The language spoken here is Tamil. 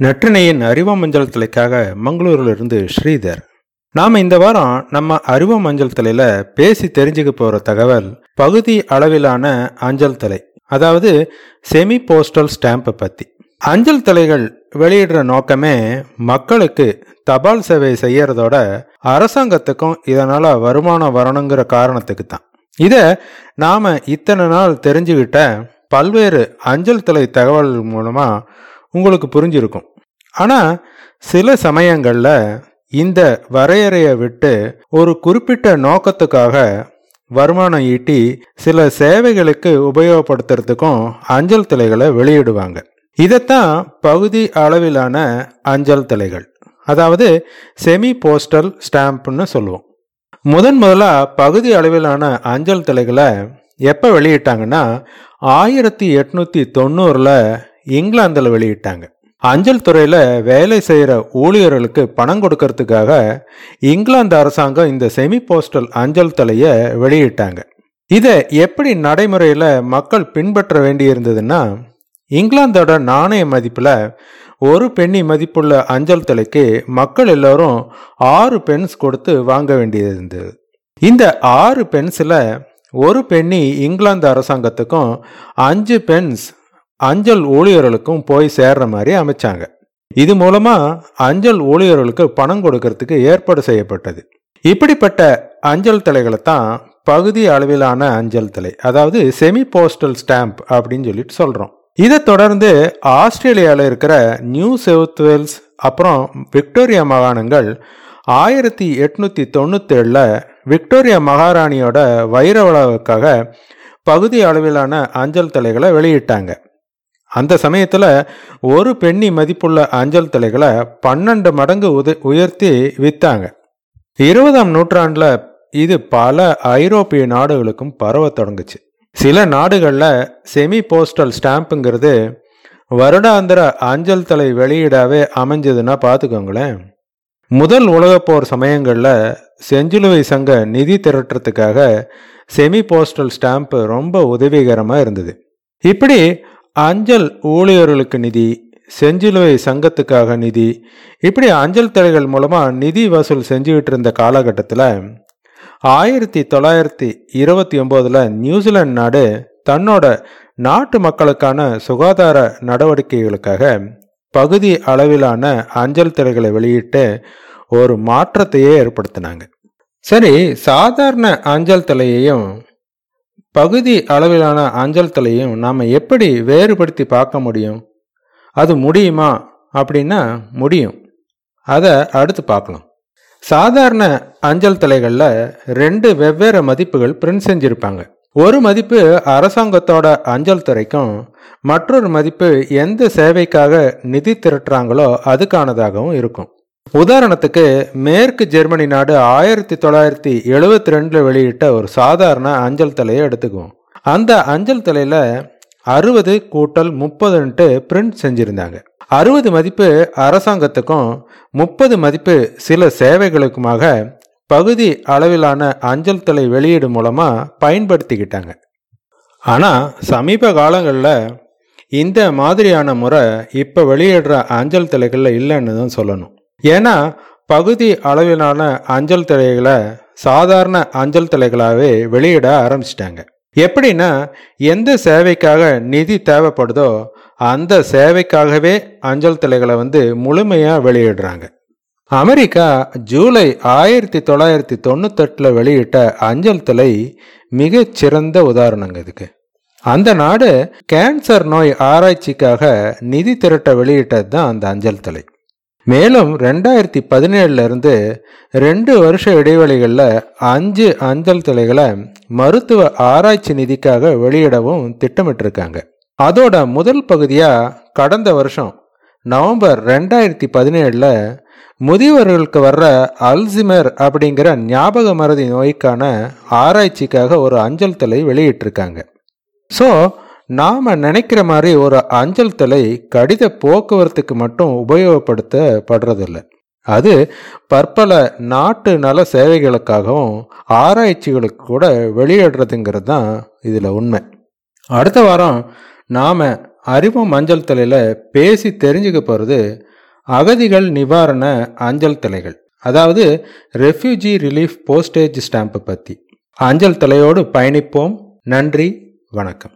நற்றினையின் அறிவ மஞ்சள் தலைக்காக மங்களூரிலிருந்து ஸ்ரீதர். நாம் இந்த வாரம் நம்ம அறிவ மஞ்சள் தலையில பேசி தெரிஞ்சுக்க போற தகவல் பகுதி அளவிலான அஞ்சல் தலை அதாவது செமி போஸ்டல் ஸ்டாம்பை பத்தி. அஞ்சல் தலைகள் வெளியிடுற நோக்கமே மக்களுக்கு தபால் சேவை செய்யறதோட அரசாங்கத்துக்கும் இதனால வருமானம் வரணுங்கிற காரணத்துக்கு தான் இத நாம இத்தனை நாள் தெரிஞ்சுக்கிட்ட பல்வேறு அஞ்சல் தலை தகவல் மூலமா உங்களுக்கு புரிஞ்சிருக்கும். ஆனால் சில சமயங்களில் இந்த வரையறையை விட்டு ஒரு குறிப்பிட்ட நோக்கத்துக்காக வருமானம் ஈட்டி சில சேவைகளுக்கு உபயோகப்படுத்துறதுக்கும் அஞ்சல் தலைகளை வெளியிடுவாங்க. இதைத்தான் பகுதி அளவிலான அஞ்சல் தலைகள். அதாவது செமி போஸ்டல் ஸ்டாம்ப்னு சொல்லுவோம். முதன் முதலாக பகுதி அளவிலான அஞ்சல் தலைகளை எப்போ வெளியிட்டாங்கன்னா ஆயிரத்தி எட்நூற்றி தொண்ணூறில் இங்கிலாந்தில் வெளியிட்டாங்க. அஞ்சல் துறையில் வேலை செய்கிற ஊழியர்களுக்கு பணம் கொடுக்கறதுக்காக இங்கிலாந்து அரசாங்கம் இந்த செமி போஸ்டல் அஞ்சல் தலையை வெளியிட்டாங்க. இதை எப்படி நடைமுறையில் மக்கள் பின்பற்ற வேண்டியிருந்ததுன்னா இங்கிலாந்தோட நாணய மதிப்பில் ஒரு பெண்ணி மதிப்புள்ள அஞ்சல் தலைக்கு மக்கள் எல்லோரும் ஆறு பென்ஸ் கொடுத்து வாங்க வேண்டியது இருந்தது இந்த ஆறு பென்ஸில் ஒரு பெண்ணி இங்கிலாந்து அரசாங்கத்துக்கும் அஞ்சு பென்ஸ் அஞ்சல் ஊழியர்களுக்கும் போய் சேர்ற மாதிரி அமைச்சாங்க. இது மூலமா அஞ்சல் ஊழியர்களுக்கு பணம் கொடுக்கறதுக்கு ஏற்பாடு செய்யப்பட்டது. இப்படிப்பட்ட அஞ்சல் தலைகளை தான் பகுதி அளவிலான அஞ்சல் தலை அதாவது செமி போஸ்டல் ஸ்டாம்ப் அப்படின்னு சொல்லிட்டு சொல்றோம். இதை தொடர்ந்து ஆஸ்திரேலியாவில் இருக்கிற நியூ சவுத் வேல்ஸ் அப்புறம் விக்டோரியா மாகாணங்கள் ஆயிரத்தி எட்நூத்தி தொண்ணூத்தேழில் விக்டோரியா மகாராணியோட வைர விழாவுக்காக பகுதி அளவிலான அஞ்சல் தலைகளை வெளியிட்டாங்க. அந்த சமயத்தில் ஒரு பெண்ணி மதிப்புள்ள அஞ்சல் தலைகளை பன்னெண்டு மடங்கு உத உயர்த்தி விற்றாங்க இருபதாம் நூற்றாண்டில் இது பல ஐரோப்பிய நாடுகளுக்கும் பரவ தொடங்குச்சு. சில நாடுகளில் செமி போஸ்டல் ஸ்டாம்புங்கிறது வருடாந்திர அஞ்சல் தலை வெளியீடாவே அமைஞ்சதுன்னா பார்த்துக்கோங்களேன் முதல் உலகப்போர் சமயங்களில் செஞ்சிலுவை சங்க நிதி திரட்டுறதுக்காக செமி போஸ்டல் ஸ்டாம்ப் ரொம்ப உதவிகரமாக இருந்தது. இப்படி அஞ்சல் ஊழியர்களுக்கு நிதி செஞ்சிலுவை சங்கத்துக்காக நிதி. இப்படி அஞ்சல் தலைகள் மூலமாக நிதி வசூல் செஞ்சுக்கிட்டு இருந்த காலகட்டத்தில் ஆயிரத்தி தொள்ளாயிரத்தி இருபத்தி ஒம்போதில் நியூசிலாந்து நாடு தன்னோட நாட்டு மக்களுக்கான சுகாதார நடவடிக்கைகளுக்காக பகுதி அளவிலான அஞ்சல் திரைகளை வெளியிட்டு ஒரு மாற்றத்தையே ஏற்படுத்தினாங்க. சரி சாதாரண அஞ்சல் தலையையும் பகுதி அளவிலான அஞ்சல் தலையும் நாம் எப்படி வேறுபடுத்தி பார்க்க முடியும்? அது முடியுமா? அப்படின்னா முடியும். அதை அடுத்து பார்க்கலாம். சாதாரண அஞ்சல் தலைகளில் ரெண்டு வெவ்வேறு மதிப்புகள் பிரிண்ட் செஞ்சுருப்பாங்க. ஒரு மதிப்பு அரசாங்கத்தோட அஞ்சல் துறைக்கும் மற்றொரு மதிப்பு எந்த சேவைக்காக நிதி திரட்டுறாங்களோ அதுக்கானதாகவும் இருக்கும். உதாரணத்துக்கு மேற்கு ஜெர்மனி நாடு ஆயிரத்தி தொள்ளாயிரத்தி எழுபத்தி ரெண்டில் வெளியிட்ட ஒரு சாதாரண அஞ்சல் தலையை எடுத்துக்குவோம். அந்த அஞ்சல் தலையில் அறுபது கூட்டல் முப்பதுன்ட்டு பிரிண்ட் செஞ்சுருந்தாங்க. அறுபது மதிப்பு அரசாங்கத்துக்கும் முப்பது மதிப்பு சில சேவைகளுக்குமாக பகுதி அளவிலான அஞ்சல் தலை வெளியீடு மூலமாக பயன்படுத்திக்கிட்டாங்க. ஆனால் சமீப காலங்களில் இந்த மாதிரியான முறை இப்போ வெளியிடுற அஞ்சல் தலைகளில் இல்லைன்னு தான் சொல்லணும். ஏன்னா பகுதி அளவிலான அஞ்சல் தலைகளை சாதாரண அஞ்சல் தலைகளாகவே வெளியிட ஆரம்பிச்சிட்டாங்க. எப்படின்னா எந்த சேவைக்காக நிதி தேவைப்படுதோ அந்த சேவைக்காகவே அஞ்சல் தலைகளை வந்து முழுமையாக வெளியிடுறாங்க. அமெரிக்கா ஜூலை ஆயிரத்தி தொள்ளாயிரத்தி தொண்ணூத்தெட்டில் வெளியிட்ட அஞ்சல் தலை மிகச்சிறந்த உதாரணங்க இதுக்கு. அந்த நாடு கேன்சர் நோய் ஆராய்ச்சிக்காக நிதி திரட்ட வெளியிட்டது தான் அந்த அஞ்சல் தலை மேலும் ரெண்டாயிரத்தி பதினேழுல இருந்து ரெண்டு வருஷ இடைவெளிகளில் அஞ்சு அஞ்சல் தலைகளை மருத்துவ ஆராய்ச்சி நிதிக்காக வெளியிடவும் திட்டமிட்டிருக்காங்க. அதோட முதல் பகுதியாக கடந்த வருஷம் நவம்பர் ரெண்டாயிரத்தி பதினேழில் முதியவர்களுக்கு வர்ற அல்சிமர் அப்படிங்கிற ஞாபக மருதி நோய்க்கான ஆராய்ச்சிக்காக ஒரு அஞ்சல் தலை வெளியிட்டிருக்காங்க. ஸோ நாம் நினைக்கிற மாதிரி ஒரு அஞ்சல் தலை கடித போக்குவரத்துக்கு மட்டும் உபயோகப்படுத்தப்படுறதில்ல. அது பற்பல நாட்டு நல சேவைகளுக்காகவும் ஆராய்ச்சிகளுக்கு கூட வெளியிடுறதுங்கிறது தான் இதில் உண்மை. அடுத்த வாரம் நாம் அறிவும் அஞ்சல் தலையில் பேசி தெரிஞ்சுக்க போகிறது அகதிகள் நிவாரண அஞ்சல் தலைகள் அதாவது ரெஃப்யூஜி ரிலீஃப் போஸ்டேஜ் ஸ்டாம்பை பற்றி அஞ்சல் தலையோடு பயணிப்போம். நன்றி. வணக்கம்.